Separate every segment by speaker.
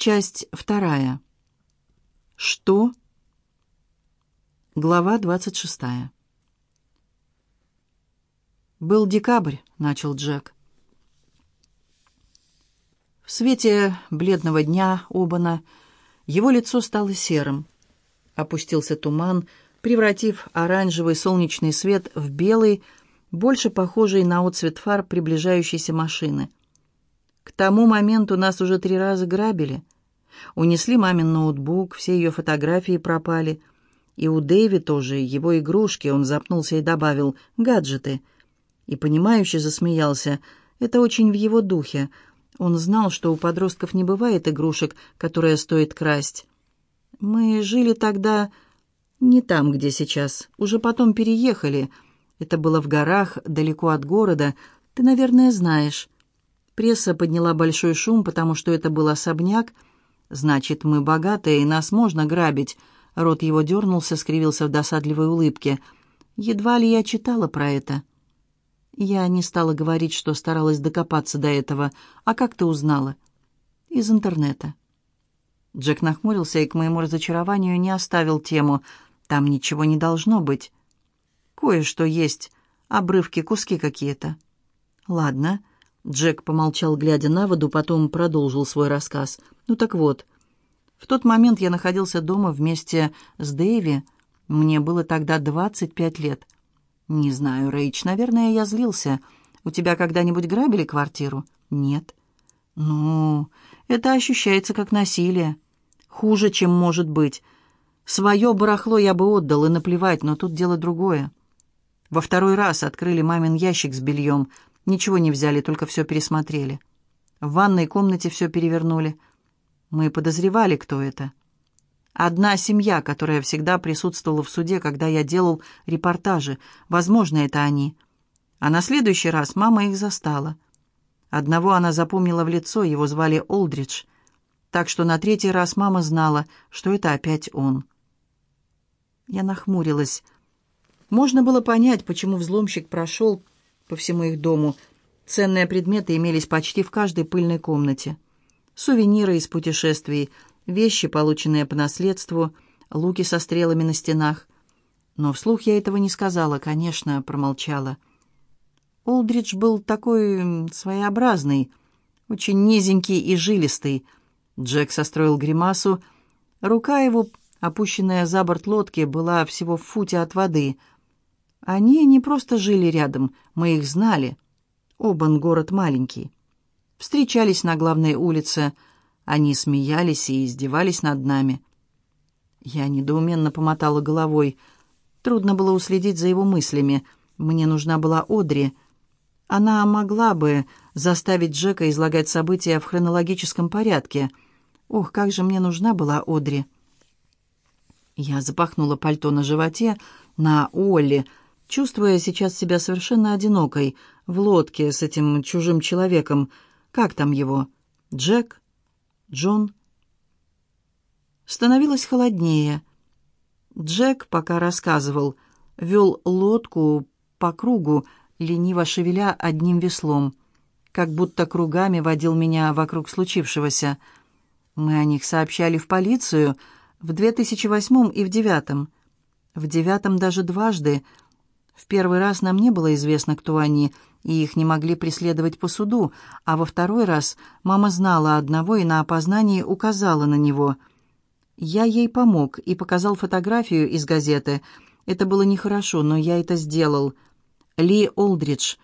Speaker 1: Часть вторая. Что? Глава двадцать шестая. «Был декабрь», — начал Джек. В свете бледного дня Обана его лицо стало серым. Опустился туман, превратив оранжевый солнечный свет в белый, больше похожий на отцвет фар приближающейся машины. К тому моменту нас уже три раза грабили. Унесли мамин ноутбук, все ее фотографии пропали. И у Дэви тоже его игрушки, он запнулся и добавил «гаджеты». И понимающе засмеялся. Это очень в его духе. Он знал, что у подростков не бывает игрушек, которые стоит красть. Мы жили тогда не там, где сейчас. Уже потом переехали. Это было в горах, далеко от города. Ты, наверное, знаешь. Пресса подняла большой шум, потому что это был особняк. «Значит, мы богатые, и нас можно грабить». Рот его дернулся, скривился в досадливой улыбке. «Едва ли я читала про это». Я не стала говорить, что старалась докопаться до этого. «А как ты узнала?» «Из интернета». Джек нахмурился и, к моему разочарованию, не оставил тему. «Там ничего не должно быть». «Кое-что есть. Обрывки, куски какие-то». «Ладно». Джек помолчал, глядя на воду, потом продолжил свой рассказ. «Ну так вот, в тот момент я находился дома вместе с Дэйви. Мне было тогда 25 лет. Не знаю, Рэйч, наверное, я злился. У тебя когда-нибудь грабили квартиру? Нет. Ну, это ощущается как насилие. Хуже, чем может быть. Свое барахло я бы отдал, и наплевать, но тут дело другое. Во второй раз открыли мамин ящик с бельем — Ничего не взяли, только все пересмотрели. В ванной комнате все перевернули. Мы подозревали, кто это. Одна семья, которая всегда присутствовала в суде, когда я делал репортажи. Возможно, это они. А на следующий раз мама их застала. Одного она запомнила в лицо, его звали Олдридж. Так что на третий раз мама знала, что это опять он. Я нахмурилась. Можно было понять, почему взломщик прошел по всему их дому. Ценные предметы имелись почти в каждой пыльной комнате. Сувениры из путешествий, вещи, полученные по наследству, луки со стрелами на стенах. Но вслух я этого не сказала, конечно, промолчала. Олдридж был такой своеобразный, очень низенький и жилистый. Джек состроил гримасу. Рука его, опущенная за борт лодки, была всего в футе от воды — они не просто жили рядом, мы их знали. Обан город маленький. Встречались на главной улице. Они смеялись и издевались над нами. Я недоуменно помотала головой. Трудно было уследить за его мыслями. Мне нужна была Одри. Она могла бы заставить Джека излагать события в хронологическом порядке. Ох, как же мне нужна была Одри. Я запахнула пальто на животе на Олли, чувствуя сейчас себя совершенно одинокой, в лодке с этим чужим человеком. Как там его? Джек? Джон? Становилось холоднее. Джек, пока рассказывал, вел лодку по кругу, лениво шевеля одним веслом, как будто кругами водил меня вокруг случившегося. Мы о них сообщали в полицию в 2008 и в девятом. В девятом даже дважды — в первый раз нам не было известно, кто они, и их не могли преследовать по суду, а во второй раз мама знала одного и на опознании указала на него. Я ей помог и показал фотографию из газеты. Это было нехорошо, но я это сделал. Ли Олдридж,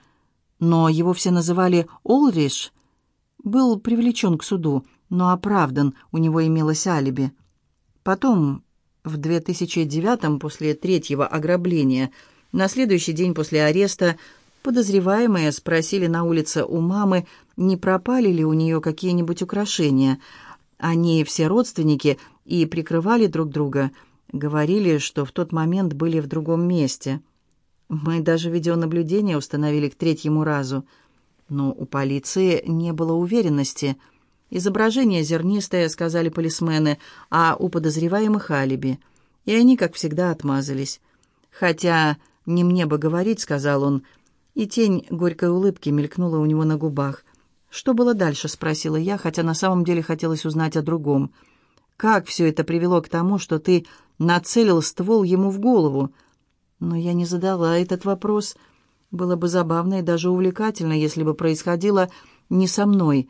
Speaker 1: но его все называли Олридж, был привлечен к суду, но оправдан, у него имелось алиби. Потом, в 2009 после третьего ограбления, на следующий день после ареста подозреваемые спросили на улице у мамы, не пропали ли у нее какие-нибудь украшения. Они все родственники и прикрывали друг друга, говорили, что в тот момент были в другом месте. Мы даже видеонаблюдение установили к третьему разу. Но у полиции не было уверенности. Изображение зернистое, сказали полисмены, а у подозреваемых алиби. И они, как всегда, отмазались. Хотя «Не мне бы говорить», — сказал он, и тень горькой улыбки мелькнула у него на губах. «Что было дальше?» — спросила я, хотя на самом деле хотелось узнать о другом. «Как все это привело к тому, что ты нацелил ствол ему в голову?» Но я не задала этот вопрос. Было бы забавно и даже увлекательно, если бы происходило не со мной.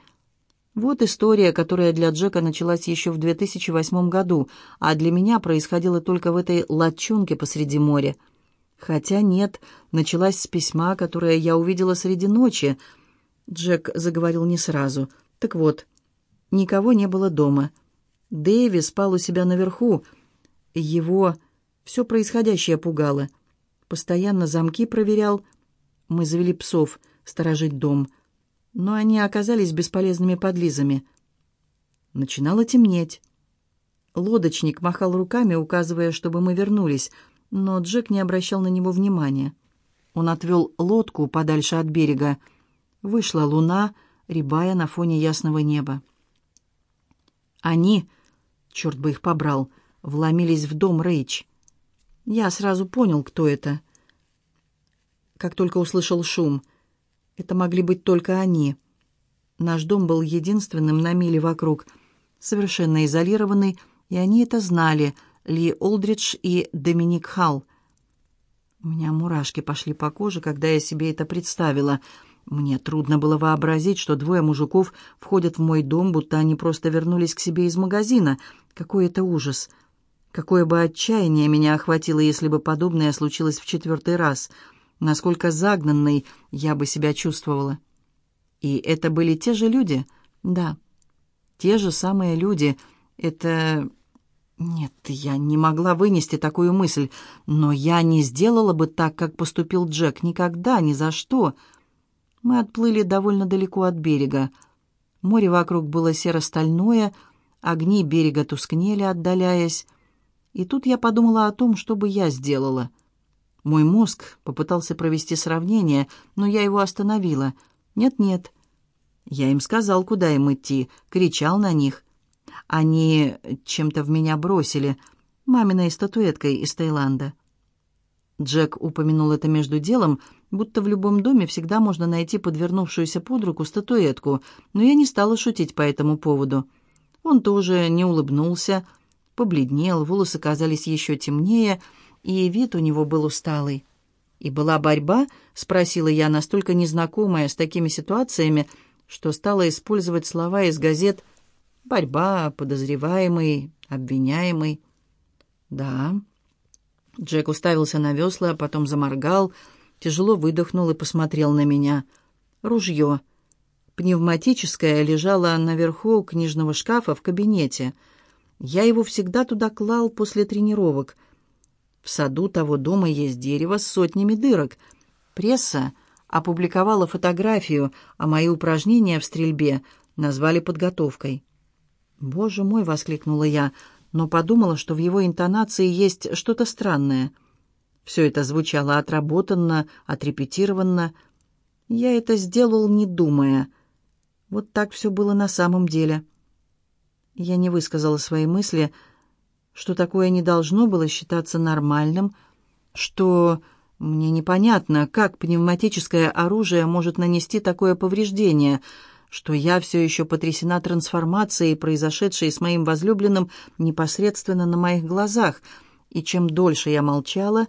Speaker 1: Вот история, которая для Джека началась еще в 2008 году, а для меня происходила только в этой латчонке посреди моря. Хотя нет, началась с письма, которое я увидела среди ночи — Джек заговорил не сразу. «Так вот, никого не было дома. Дэви спал у себя наверху. Его все происходящее пугало. Постоянно замки проверял. Мы завели псов сторожить дом. Но они оказались бесполезными подлизами. Начинало темнеть. Лодочник махал руками, указывая, чтобы мы вернулись, но Джек не обращал на него внимания. Он отвел лодку подальше от берега, Вышла луна, рябая на фоне ясного неба. Они, черт бы их побрал, вломились в дом Рэйч. Я сразу понял, кто это. Как только услышал шум, это могли быть только они. Наш дом был единственным на миле вокруг, совершенно изолированный, и они это знали, Ли Олдридж и Доминик Халл. У меня мурашки пошли по коже, когда я себе это представила — мне трудно было вообразить, что двое мужиков входят в мой дом, будто они просто вернулись к себе из магазина. Какой это ужас! Какое бы отчаяние меня охватило, если бы подобное случилось в четвертый раз. Насколько загнанной я бы себя чувствовала. И это были те же люди? Да, те же самые люди. Это... Нет, я не могла вынести такую мысль, но я не сделала бы так, как поступил Джек. Никогда, ни за что. Мы отплыли довольно далеко от берега. Море вокруг было серо-стальное, огни берега тускнели, отдаляясь. И тут я подумала о том, что бы я сделала. Мой мозг попытался провести сравнение, но я его остановила. «Нет-нет». Я им сказал, куда им идти, кричал на них. Они чем-то в меня бросили, маминой статуэткой из Таиланда. Джек упомянул это между делом, будто в любом доме всегда можно найти подвернувшуюся под руку статуэтку, но я не стала шутить по этому поводу. Он тоже не улыбнулся, побледнел, волосы казались еще темнее, и вид у него был усталый. «И была борьба?» — спросила я, настолько незнакомая с такими ситуациями, что стала использовать слова из газет «борьба», «подозреваемый», «обвиняемый». «Да». Джек уставился на весла, потом заморгал — тяжело выдохнул и посмотрел на меня. Ружье. Пневматическое лежало наверху книжного шкафа в кабинете. Я его всегда туда клал после тренировок. В саду того дома есть дерево с сотнями дырок. Пресса опубликовала фотографию, а мои упражнения в стрельбе назвали подготовкой. «Боже мой!» — воскликнула я, но подумала, что в его интонации есть что-то странное — все это звучало отработанно, отрепетированно. Я это сделал, не думая. Вот так все было на самом деле. Я не высказала свои мысли, что такое не должно было считаться нормальным, что мне непонятно, как пневматическое оружие может нанести такое повреждение, что я все еще потрясена трансформацией, произошедшей с моим возлюбленным непосредственно на моих глазах, и чем дольше я молчала,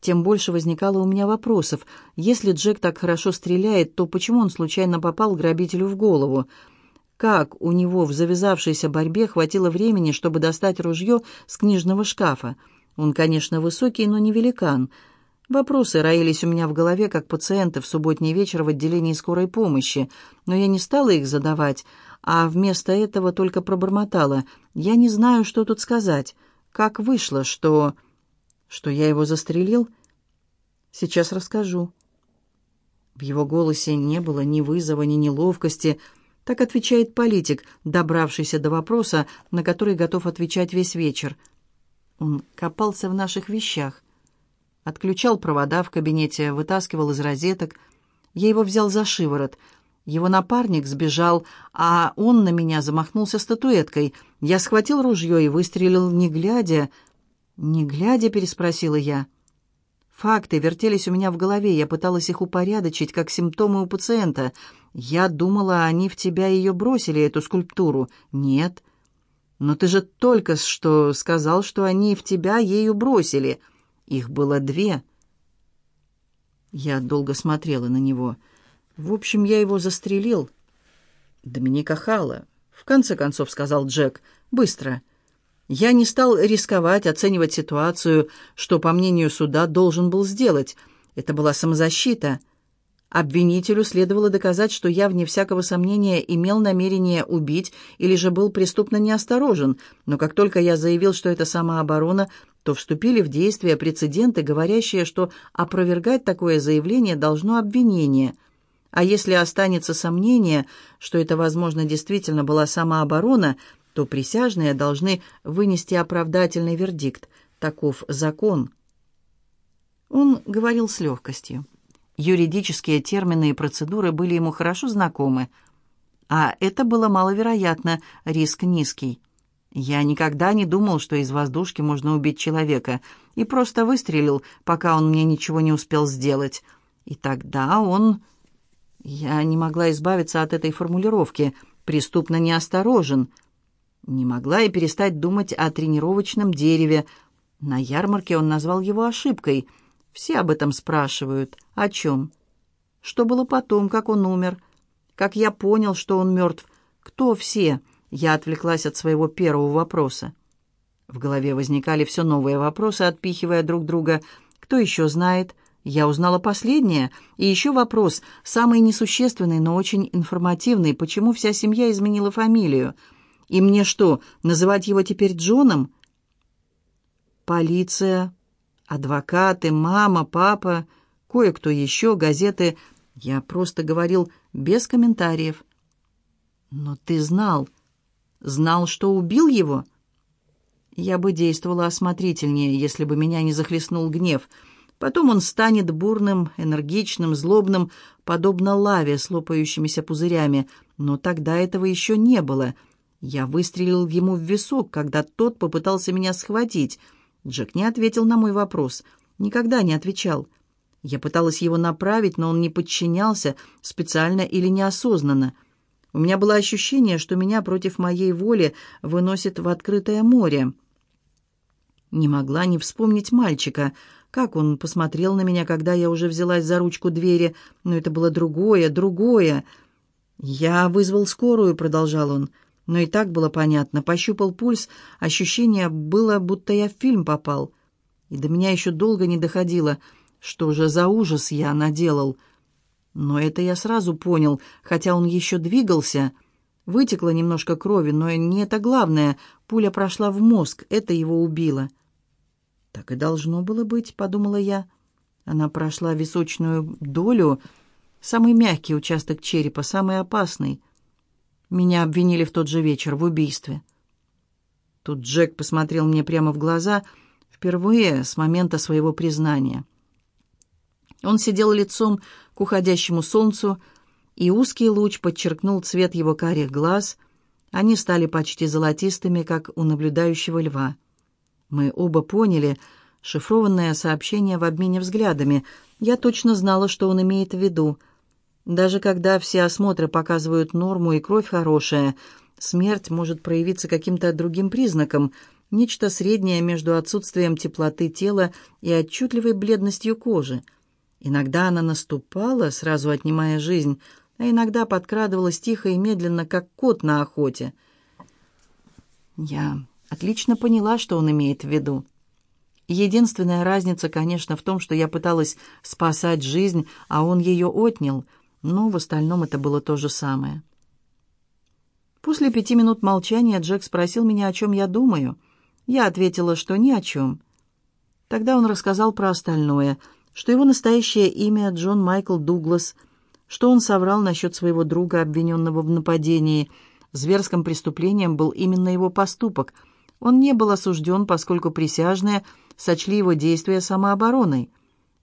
Speaker 1: тем больше возникало у меня вопросов. Если Джек так хорошо стреляет, то почему он случайно попал грабителю в голову? Как у него в завязавшейся борьбе хватило времени, чтобы достать ружье с книжного шкафа? Он, конечно, высокий, но не великан. Вопросы роились у меня в голове, как пациенты в субботний вечер в отделении скорой помощи, но я не стала их задавать, а вместо этого только пробормотала. «Я не знаю, что тут сказать. Как вышло, что...» Что я его застрелил? Сейчас расскажу. В его голосе не было ни вызова, ни неловкости. Так отвечает политик, добравшийся до вопроса, на который готов отвечать весь вечер. Он копался в наших вещах. Отключал провода в кабинете, вытаскивал из розеток. Я его взял за шиворот. Его напарник сбежал, а он на меня замахнулся статуэткой. Я схватил ружье и выстрелил, не глядя, «Не глядя?» — переспросила я. Факты вертелись у меня в голове, я пыталась их упорядочить, как симптомы у пациента. «Я думала, они в тебя ее бросили, эту скульптуру». «Нет». «Но ты же только что сказал, что они в тебя ею бросили. Их было две». Я долго смотрела на него. В общем, я его застрелил. «Доминика Хала», — в конце концов сказал Джек. «Быстро». Я не стал рисковать, оценивать ситуацию, что, по мнению суда, должен был сделать. Это была самозащита. Обвинителю следовало доказать, что я, вне всякого сомнения, имел намерение убить или же был преступно неосторожен, но как только я заявил, что это самооборона, то вступили в действие прецеденты, говорящие, что опровергать такое заявление должно обвинение. А если останется сомнение, что это, возможно, действительно была самооборона – то присяжные должны вынести оправдательный вердикт. Таков закон. Он говорил с легкостью. Юридические термины и процедуры были ему хорошо знакомы. А это было маловероятно, риск низкий. Я никогда не думал, что из воздушки можно убить человека, и просто выстрелил, пока он мне ничего не успел сделать. И тогда он... Я не могла избавиться от этой формулировки. «Преступно неосторожен». Не могла и перестать думать о тренировочном дереве. На ярмарке он назвал его ошибкой. Все об этом спрашивают. О чем? Что было потом, как он умер? Как я понял, что он мертв? Кто все? Я отвлеклась от своего первого вопроса. В голове возникали все новые вопросы, отпихивая друг друга. Кто еще знает? Я узнала последнее. И еще вопрос, самый несущественный, но очень информативный. Почему вся семья изменила фамилию? И мне что, называть его теперь Джоном? Полиция, адвокаты, мама, папа, кое-кто еще, газеты. Я просто говорил без комментариев. Но ты знал, знал, что убил его? Я бы действовала осмотрительнее, если бы меня не захлестнул гнев. Потом он станет бурным, энергичным, злобным, подобно лаве с лопающимися пузырями. Но тогда этого еще не было — я выстрелил ему в висок, когда тот попытался меня схватить. Джек не ответил на мой вопрос. Никогда не отвечал. Я пыталась его направить, но он не подчинялся, специально или неосознанно. У меня было ощущение, что меня против моей воли выносит в открытое море. Не могла не вспомнить мальчика, как он посмотрел на меня, когда я уже взялась за ручку двери, но это было другое, другое. «Я вызвал скорую», — продолжал он, — но и так было понятно. Пощупал пульс, ощущение было, будто я в фильм попал. И до меня еще долго не доходило, что же за ужас я наделал. Но это я сразу понял, хотя он еще двигался. Вытекло немножко крови, но не это главное. Пуля прошла в мозг, это его убило. «Так и должно было быть», — подумала я. Она прошла височную долю, самый мягкий участок черепа, самый опасный. Меня обвинили в тот же вечер в убийстве. Тут Джек посмотрел мне прямо в глаза впервые с момента своего признания. Он сидел лицом к уходящему солнцу, и узкий луч подчеркнул цвет его карих глаз. Они стали почти золотистыми, как у наблюдающего льва. Мы оба поняли шифрованное сообщение в обмене взглядами. Я точно знала, что он имеет в виду — даже когда все осмотры показывают норму и кровь хорошая, смерть может проявиться каким-то другим признаком, нечто среднее между отсутствием теплоты тела и отчетливой бледностью кожи. Иногда она наступала, сразу отнимая жизнь, а иногда подкрадывалась тихо и медленно, как кот на охоте. Я отлично поняла, что он имеет в виду. Единственная разница, конечно, в том, что я пыталась спасать жизнь, а он ее отнял — но в остальном это было то же самое. После пяти минут молчания Джек спросил меня, о чем я думаю. Я ответила, что ни о чем. Тогда он рассказал про остальное, что его настоящее имя Джон Майкл Дуглас, что он соврал насчет своего друга, обвиненного в нападении. Зверским преступлением был именно его поступок. Он не был осужден, поскольку присяжные сочли его действия самообороной.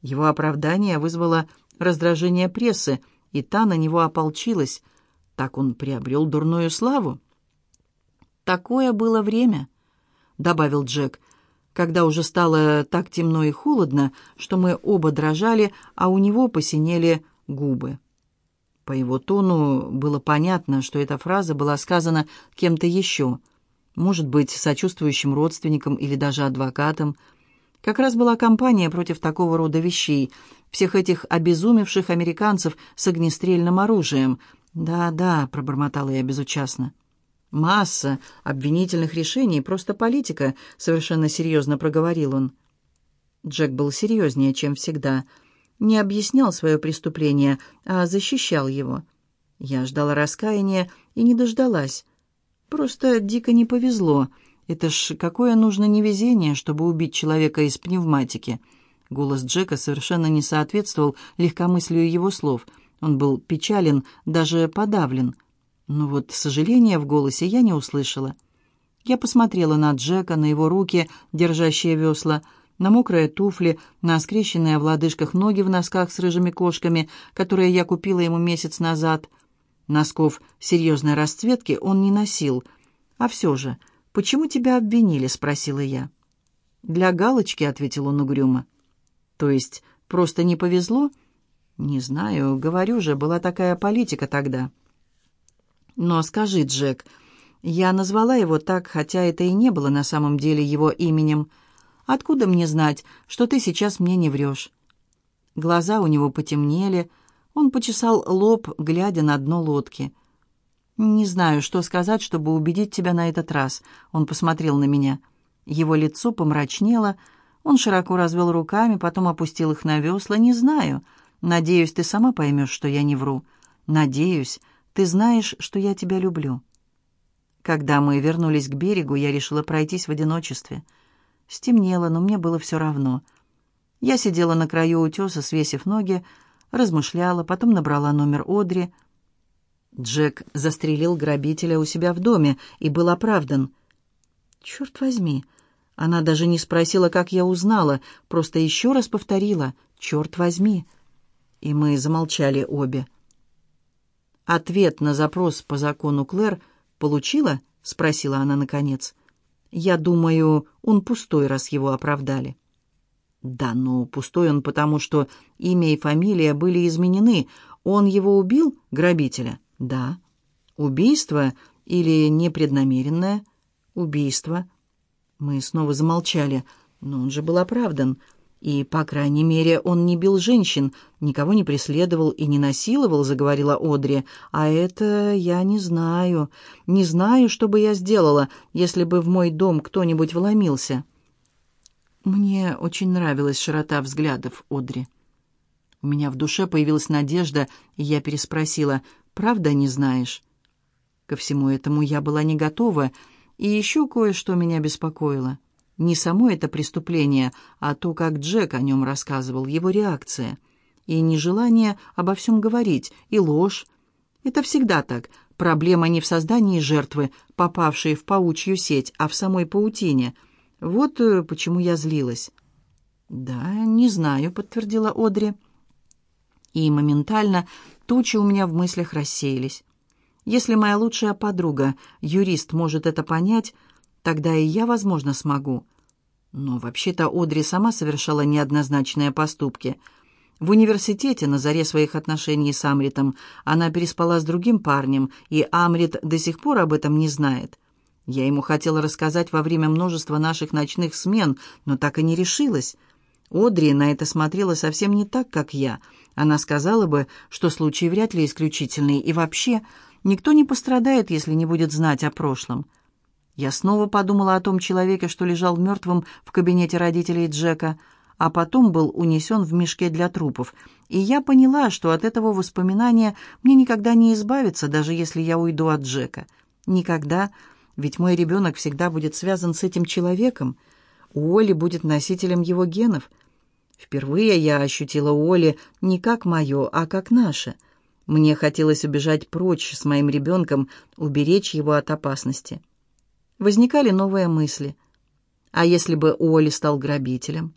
Speaker 1: Его оправдание вызвало раздражение прессы – и та на него ополчилась. Так он приобрел дурную славу. «Такое было время», — добавил Джек, когда уже стало так темно и холодно, что мы оба дрожали, а у него посинели губы. По его тону было понятно, что эта фраза была сказана кем-то еще, может быть, сочувствующим родственником или даже адвокатом. Как раз была кампания против такого рода вещей, всех этих обезумевших американцев с огнестрельным оружием. «Да-да», — пробормотала я безучастно. «Масса обвинительных решений, просто политика», — совершенно серьезно проговорил он. Джек был серьезнее, чем всегда. Не объяснял свое преступление, а защищал его. Я ждала раскаяния и не дождалась. Просто дико не повезло. Это ж какое нужно невезение, чтобы убить человека из пневматики. Голос Джека совершенно не соответствовал легкомыслию его слов. Он был печален, даже подавлен. Но вот сожаления в голосе я не услышала. Я посмотрела на Джека, на его руки, держащие весла, на мокрые туфли, на скрещенные в лодыжках ноги в носках с рыжими кошками, которые я купила ему месяц назад. Носков серьезной расцветки он не носил. «А все же, почему тебя обвинили?» — спросила я. «Для галочки», — ответил он угрюмо. «То есть просто не повезло?» «Не знаю, говорю же, была такая политика тогда». «Но скажи, Джек, я назвала его так, хотя это и не было на самом деле его именем. Откуда мне знать, что ты сейчас мне не врешь?» Глаза у него потемнели, он почесал лоб, глядя на дно лодки. «Не знаю, что сказать, чтобы убедить тебя на этот раз», — он посмотрел на меня. Его лицо помрачнело, он широко развел руками, потом опустил их на весла. «Не знаю. Надеюсь, ты сама поймешь, что я не вру. Надеюсь, ты знаешь, что я тебя люблю». Когда мы вернулись к берегу, я решила пройтись в одиночестве. Стемнело, но мне было все равно. Я сидела на краю утеса, свесив ноги, размышляла, потом набрала номер Одри. Джек застрелил грабителя у себя в доме и был оправдан. «Черт возьми!» Она даже не спросила, как я узнала, просто еще раз повторила «Черт возьми!» И мы замолчали обе. «Ответ на запрос по закону Клэр получила?» — спросила она наконец. «Я думаю, он пустой, раз его оправдали». «Да, но пустой он потому, что имя и фамилия были изменены. Он его убил, грабителя?» «Да». «Убийство или непреднамеренное?» «Убийство». Мы снова замолчали, но он же был оправдан. «И, по крайней мере, он не бил женщин, никого не преследовал и не насиловал», — заговорила Одри. «А это я не знаю. Не знаю, что бы я сделала, если бы в мой дом кто-нибудь вломился». Мне очень нравилась широта взглядов Одри. У меня в душе появилась надежда, и я переспросила, «Правда не знаешь?» Ко всему этому я была не готова, и еще кое-что меня беспокоило. Не само это преступление, а то, как Джек о нем рассказывал, его реакция. И нежелание обо всем говорить, и ложь. Это всегда так. Проблема не в создании жертвы, попавшей в паучью сеть, а в самой паутине. Вот э, почему я злилась. «Да, не знаю», — подтвердила Одри. И моментально тучи у меня в мыслях рассеялись. Если моя лучшая подруга, юрист, может это понять, Тогда и я, возможно, смогу. Но вообще-то Одри сама совершала неоднозначные поступки. В университете, на заре своих отношений с Амритом, она переспала с другим парнем, и Амрит до сих пор об этом не знает. Я ему хотела рассказать во время множества наших ночных смен, но так и не решилась. Одри на это смотрела совсем не так, как я. Она сказала бы, что случай вряд ли исключительный, и вообще никто не пострадает, если не будет знать о прошлом. Я снова подумала о том человеке, что лежал мертвым в кабинете родителей Джека, а потом был унесен в мешке для трупов. И я поняла, что от этого воспоминания мне никогда не избавиться, даже если я уйду от Джека. Никогда, ведь мой ребенок всегда будет связан с этим человеком. Уолли будет носителем его генов. Впервые я ощутила Уолли не как мое, а как наше. Мне хотелось убежать прочь с моим ребенком, уберечь его от опасности возникали новые мысли. А если бы Уолли стал грабителем?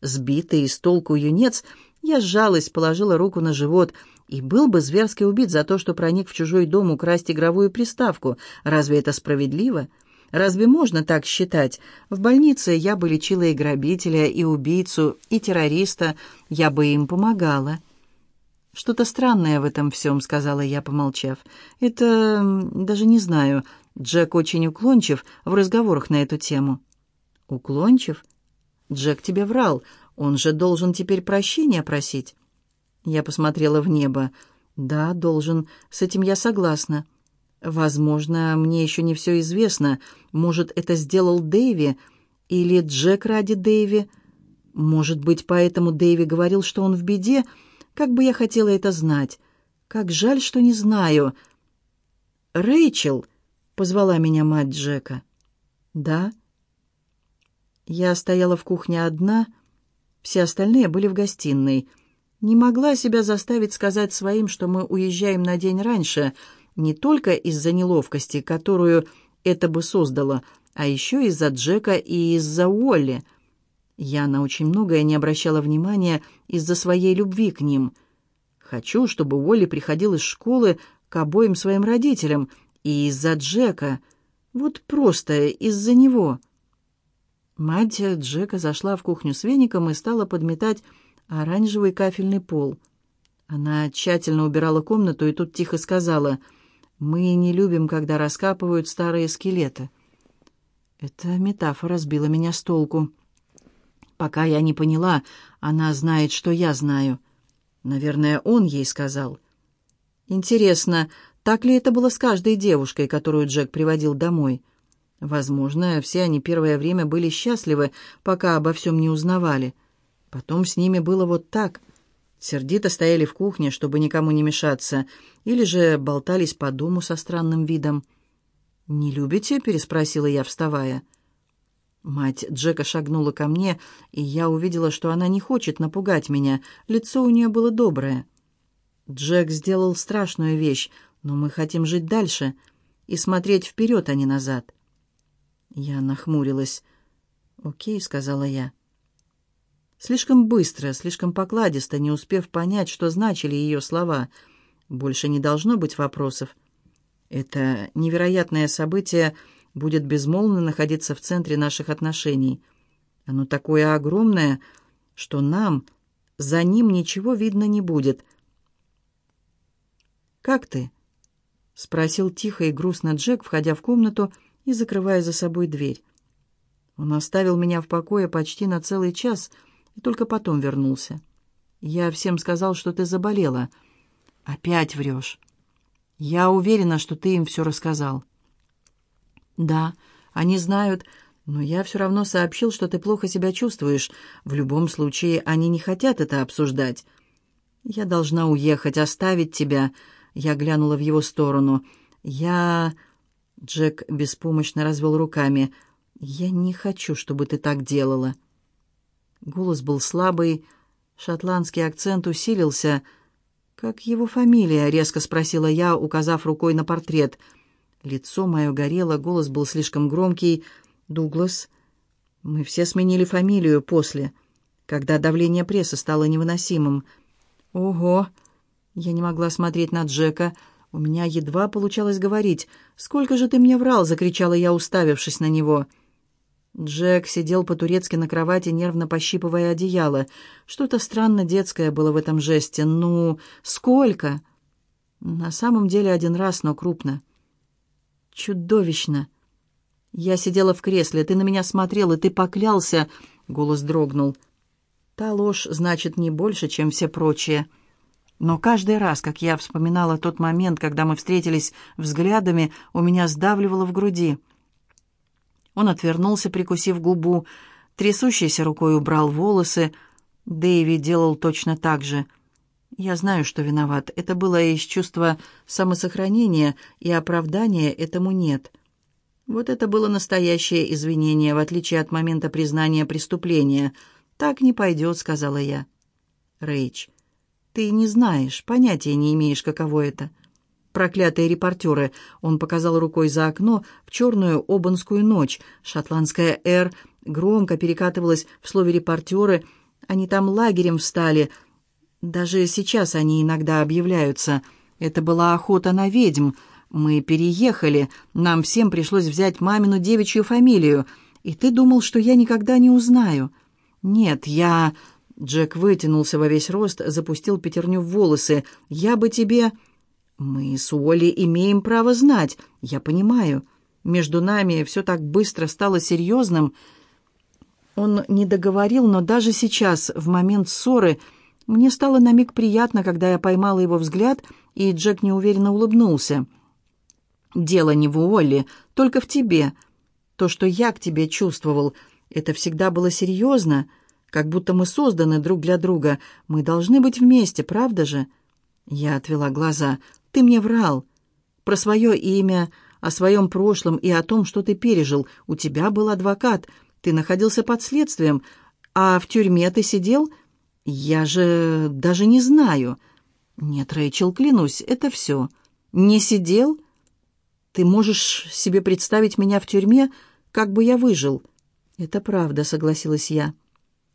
Speaker 1: Сбитый из толку юнец, я сжалась, положила руку на живот и был бы зверски убит за то, что проник в чужой дом украсть игровую приставку. Разве это справедливо? Разве можно так считать? В больнице я бы лечила и грабителя, и убийцу, и террориста. Я бы им помогала. «Что-то странное в этом всем», — сказала я, помолчав. «Это... даже не знаю. Джек очень уклончив в разговорах на эту тему». «Уклончив? Джек тебе врал. Он же должен теперь прощения просить». Я посмотрела в небо. «Да, должен. С этим я согласна. Возможно, мне еще не все известно. Может, это сделал Дэйви или Джек ради Дэйви. Может быть, поэтому Дэйви говорил, что он в беде. Как бы я хотела это знать. Как жаль, что не знаю». «Рэйчел!» — позвала меня мать Джека. «Да?» Я стояла в кухне одна, все остальные были в гостиной. Не могла себя заставить сказать своим, что мы уезжаем на день раньше, не только из-за неловкости, которую это бы создало, а еще из-за Джека и из-за Уолли. Я на очень многое не обращала внимания из-за своей любви к ним. Хочу, чтобы Уолли приходил из школы к обоим своим родителям, и из-за Джека. Вот просто из-за него. Мать Джека зашла в кухню с веником и стала подметать оранжевый кафельный пол. Она тщательно убирала комнату и тут тихо сказала, «Мы не любим, когда раскапывают старые скелеты». Эта метафора сбила меня с толку. Пока я не поняла, она знает, что я знаю. Наверное, он ей сказал. Интересно, так ли это было с каждой девушкой, которую Джек приводил домой? Возможно, все они первое время были счастливы, пока обо всем не узнавали. Потом с ними было вот так. Сердито стояли в кухне, чтобы никому не мешаться, или же болтались по дому со странным видом. «Не любите?» — переспросила я, вставая. Мать Джека шагнула ко мне, и я увидела, что она не хочет напугать меня. Лицо у нее было доброе. Джек сделал страшную вещь, но мы хотим жить дальше и смотреть вперед, а не назад. Я нахмурилась. «Окей», — сказала я. Слишком быстро, слишком покладисто, не успев понять, что значили ее слова. Больше не должно быть вопросов. Это невероятное событие будет безмолвно находиться в центре наших отношений. Оно такое огромное, что нам за ним ничего видно не будет. «Как ты?» — спросил тихо и грустно Джек, входя в комнату и закрывая за собой дверь. Он оставил меня в покое почти на целый час — и только потом вернулся. Я всем сказал, что ты заболела. Опять врешь. Я уверена, что ты им все рассказал. Да, они знают, но я все равно сообщил, что ты плохо себя чувствуешь. В любом случае, они не хотят это обсуждать. Я должна уехать, оставить тебя. Я глянула в его сторону. Я... Джек беспомощно развел руками. «Я не хочу, чтобы ты так делала». Голос был слабый, шотландский акцент усилился. «Как его фамилия?» — резко спросила я, указав рукой на портрет. Лицо мое горело, голос был слишком громкий. «Дуглас». Мы все сменили фамилию после, когда давление прессы стало невыносимым. «Ого!» Я не могла смотреть на Джека. У меня едва получалось говорить. «Сколько же ты мне врал?» — закричала я, уставившись на него. Джек сидел по-турецки на кровати, нервно пощипывая одеяло. Что-то странно детское было в этом жесте. «Ну, сколько?» «На самом деле один раз, но крупно». «Чудовищно!» «Я сидела в кресле, ты на меня смотрел, и ты поклялся...» Голос дрогнул. «Та ложь, значит, не больше, чем все прочие». Но каждый раз, как я вспоминала тот момент, когда мы встретились взглядами, у меня сдавливало в груди. Он отвернулся, прикусив губу, трясущейся рукой убрал волосы. Дэйви делал точно так же. Я знаю, что виноват. Это было из чувства самосохранения, и оправдания этому нет. Вот это было настоящее извинение, в отличие от момента признания преступления. «Так не пойдет», — сказала я. «Рэйч, ты не знаешь, понятия не имеешь, каково это» проклятые репортеры!» Он показал рукой за окно в черную обанскую ночь. Шотландская «Р» громко перекатывалась в слове «репортеры». Они там лагерем встали. Даже сейчас они иногда объявляются. Это была охота на ведьм. Мы переехали. Нам всем пришлось взять мамину девичью фамилию. И ты думал, что я никогда не узнаю? Нет, я... Джек вытянулся во весь рост, запустил пятерню в волосы. «Я бы тебе...» «Мы с Уолли имеем право знать. Я понимаю. Между нами все так быстро стало серьезным». Он не договорил, но даже сейчас, в момент ссоры, мне стало на миг приятно, когда я поймала его взгляд, и Джек неуверенно улыбнулся. «Дело не в Уолли, только в тебе. То, что я к тебе чувствовал, это всегда было серьезно, как будто мы созданы друг для друга. Мы должны быть вместе, правда же?» Я отвела глаза. «Ты мне врал. Про свое имя, о своем прошлом и о том, что ты пережил. У тебя был адвокат». Ты находился под следствием, а в тюрьме ты сидел? Я же даже не знаю. Нет, Рэйчел, клянусь, это все. Не сидел? Ты можешь себе представить меня в тюрьме, как бы я выжил? Это правда, согласилась я.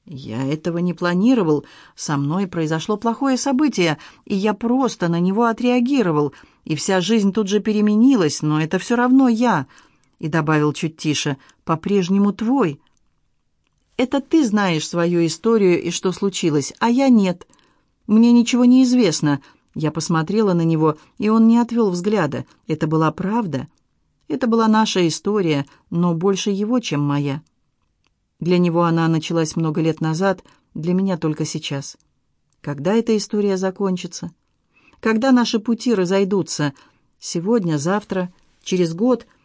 Speaker 1: Я этого не планировал. Со мной произошло плохое событие, и я просто на него отреагировал, и вся жизнь тут же переменилась, но это все равно я и добавил чуть тише, «по-прежнему твой». «Это ты знаешь свою историю и что случилось, а я нет. Мне ничего не известно». Я посмотрела на него, и он не отвел взгляда. Это была правда. Это была наша история, но больше его, чем моя. Для него она началась много лет назад, для меня только сейчас. Когда эта история закончится? Когда наши пути разойдутся? Сегодня, завтра, через год —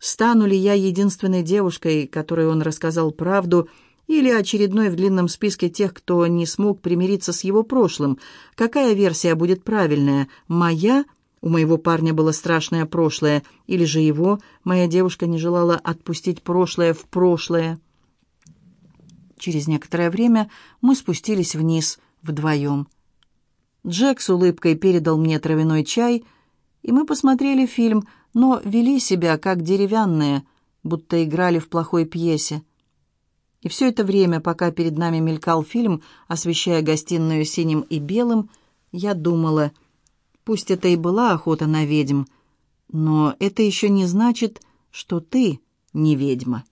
Speaker 1: Стану ли я единственной девушкой, которой он рассказал правду, или очередной в длинном списке тех, кто не смог примириться с его прошлым? Какая версия будет правильная? Моя? У моего парня было страшное прошлое. Или же его? Моя девушка не желала отпустить прошлое в прошлое. Через некоторое время мы спустились вниз вдвоем. Джек с улыбкой передал мне травяной чай, и мы посмотрели фильм — но вели себя как деревянные, будто играли в плохой пьесе. И все это время, пока перед нами мелькал фильм, освещая гостиную синим и белым, я думала, пусть это и была охота на ведьм, но это еще не значит, что ты не ведьма.